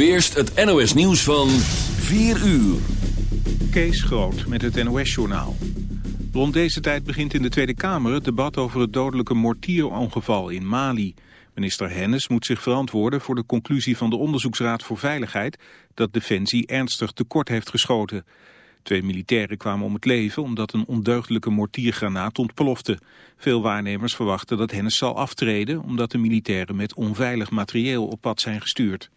Eerst het NOS nieuws van 4 uur. Kees Groot met het NOS-journaal. Rond deze tijd begint in de Tweede Kamer het debat over het dodelijke mortierongeval in Mali. Minister Hennis moet zich verantwoorden voor de conclusie van de Onderzoeksraad voor Veiligheid dat Defensie ernstig tekort heeft geschoten. Twee militairen kwamen om het leven omdat een ondeugdelijke mortiergranaat ontplofte. Veel waarnemers verwachten dat Hennis zal aftreden omdat de militairen met onveilig materieel op pad zijn gestuurd.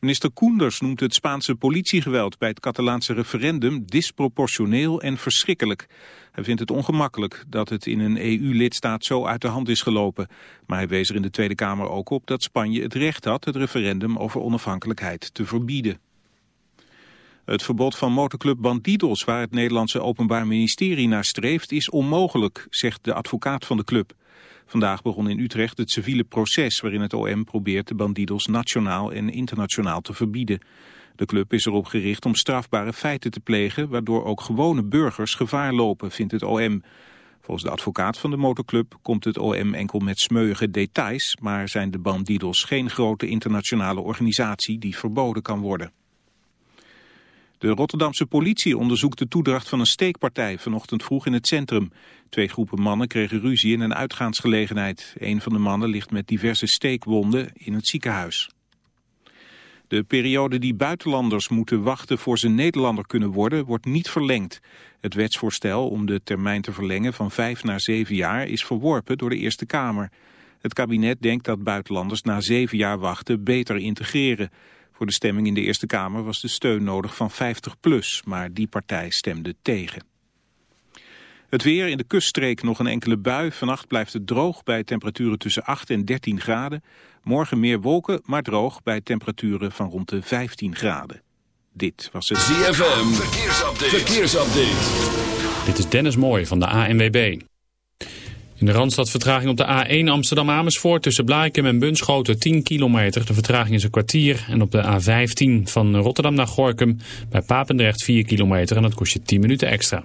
Minister Koenders noemt het Spaanse politiegeweld bij het Catalaanse referendum disproportioneel en verschrikkelijk. Hij vindt het ongemakkelijk dat het in een EU-lidstaat zo uit de hand is gelopen. Maar hij wees er in de Tweede Kamer ook op dat Spanje het recht had het referendum over onafhankelijkheid te verbieden. Het verbod van motorclub Bandidos, waar het Nederlandse Openbaar Ministerie naar streeft, is onmogelijk, zegt de advocaat van de club. Vandaag begon in Utrecht het civiele proces waarin het OM probeert de bandidos nationaal en internationaal te verbieden. De club is erop gericht om strafbare feiten te plegen waardoor ook gewone burgers gevaar lopen, vindt het OM. Volgens de advocaat van de motorclub komt het OM enkel met smeuïge details, maar zijn de bandidos geen grote internationale organisatie die verboden kan worden. De Rotterdamse politie onderzoekt de toedracht van een steekpartij vanochtend vroeg in het centrum. Twee groepen mannen kregen ruzie in een uitgaansgelegenheid. Een van de mannen ligt met diverse steekwonden in het ziekenhuis. De periode die buitenlanders moeten wachten voor ze Nederlander kunnen worden, wordt niet verlengd. Het wetsvoorstel om de termijn te verlengen van vijf naar zeven jaar is verworpen door de Eerste Kamer. Het kabinet denkt dat buitenlanders na zeven jaar wachten beter integreren. Voor de stemming in de Eerste Kamer was de steun nodig van 50 plus, maar die partij stemde tegen. Het weer in de kuststreek nog een enkele bui. Vannacht blijft het droog bij temperaturen tussen 8 en 13 graden. Morgen meer wolken, maar droog bij temperaturen van rond de 15 graden. Dit was het ZFM. Verkeersupdate. Verkeersupdate. Dit is Dennis Mooij van de ANWB. In de Randstad vertraging op de A1 Amsterdam-Amersfoort tussen Blaakem en Bunschoten 10 kilometer. De vertraging is een kwartier. En op de A15 van Rotterdam naar Gorkum bij Papendrecht 4 kilometer en dat kost je 10 minuten extra.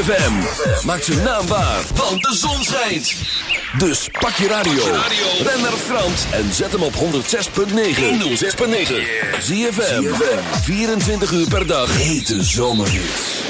ZFM. Maak naam naambaar, want de zon schijnt. Dus pak je radio. Ben naar Frans en zet hem op 106.9. 106.9. ZFM. 24 uur per dag. Hete zomerhits.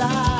side.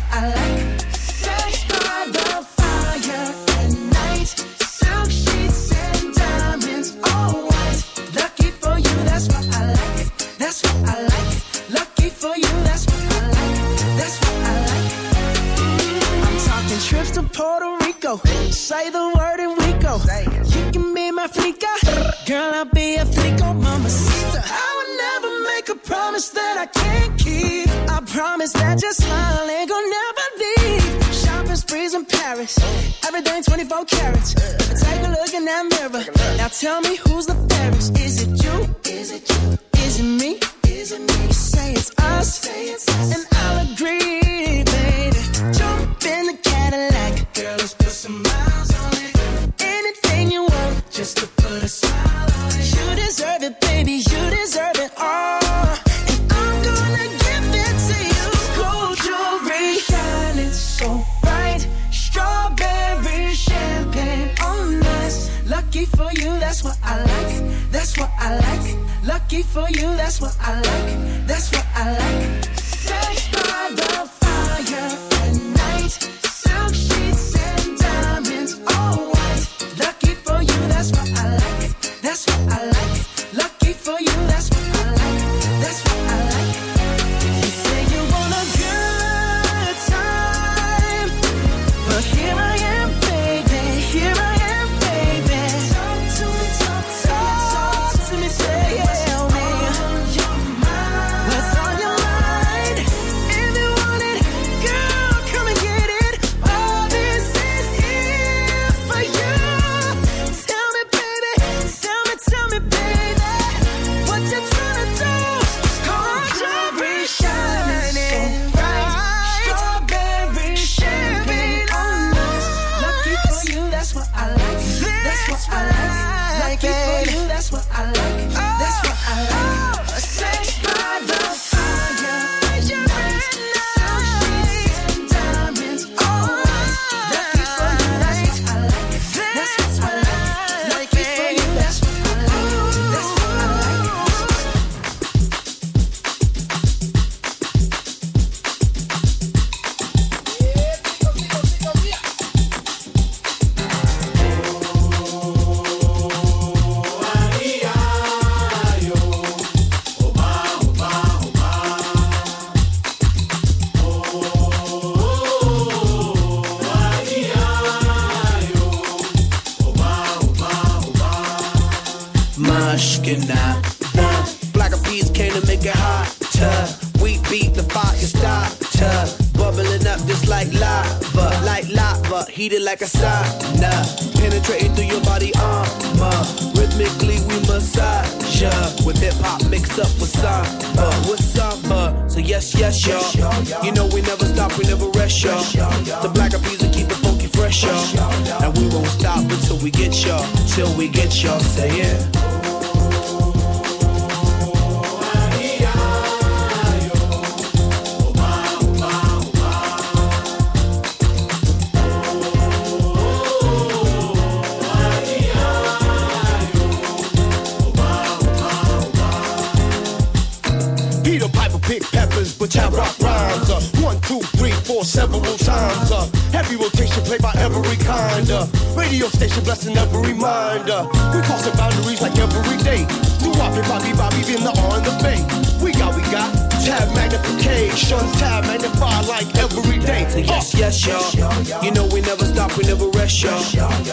But which rock rhymes. Uh, one, two, three, four, several times. Uh, heavy rotation played by every kind. Uh, radio station blessing every mind. Uh, we crossing boundaries like every day. New Bobby, Bobby, Bobby, in the on the bay. We got, we got tab magnification, tab magnify like every day. Uh. Yes, yes, y'all. You know we never stop, we never rest, y'all.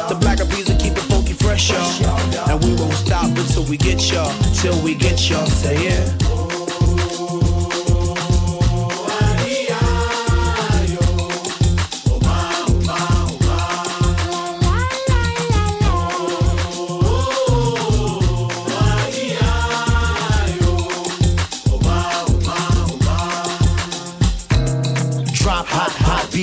The black bees are keep it funky fresh, y'all. And we won't stop until we get y'all, till we get y'all. Say it. Yeah.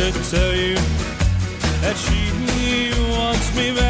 to tell you that she wants me back.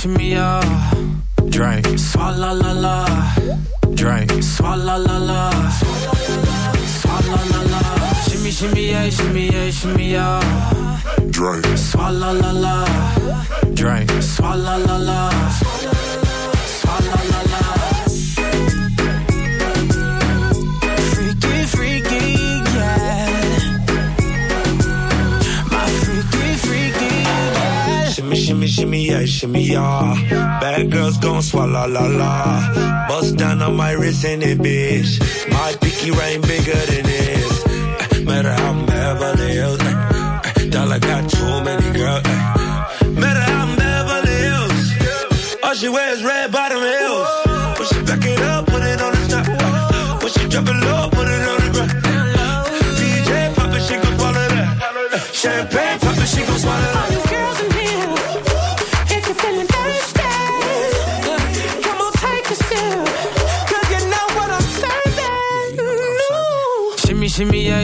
Shimmy Send it, bitch.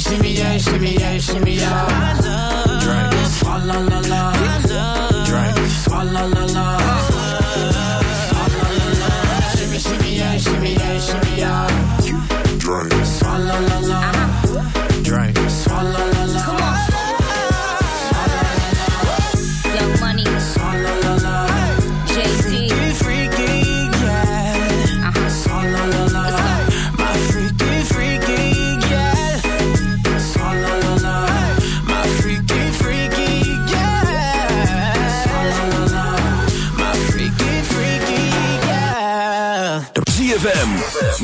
shimmy, shimmy, yeah, shimmy, yeah, shimmy, yeah. I love. Drink. La la la. I love. Drink. La la la la. Shimmy, shimmy, yeah, shimmy, yeah, shimmy, yeah. Drink. La la la la.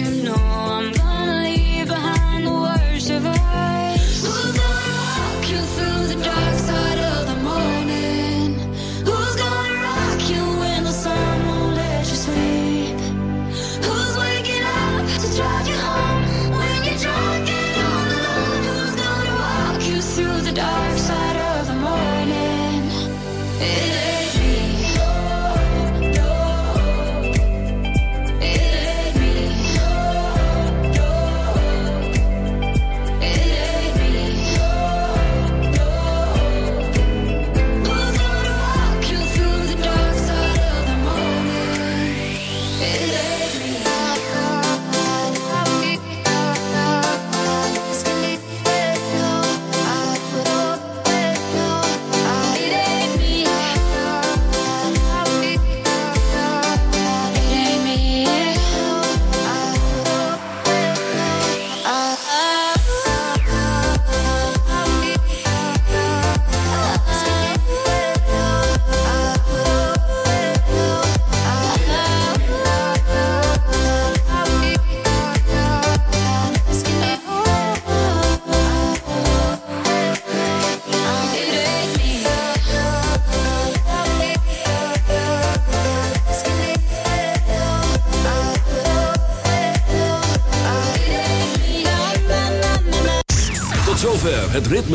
you know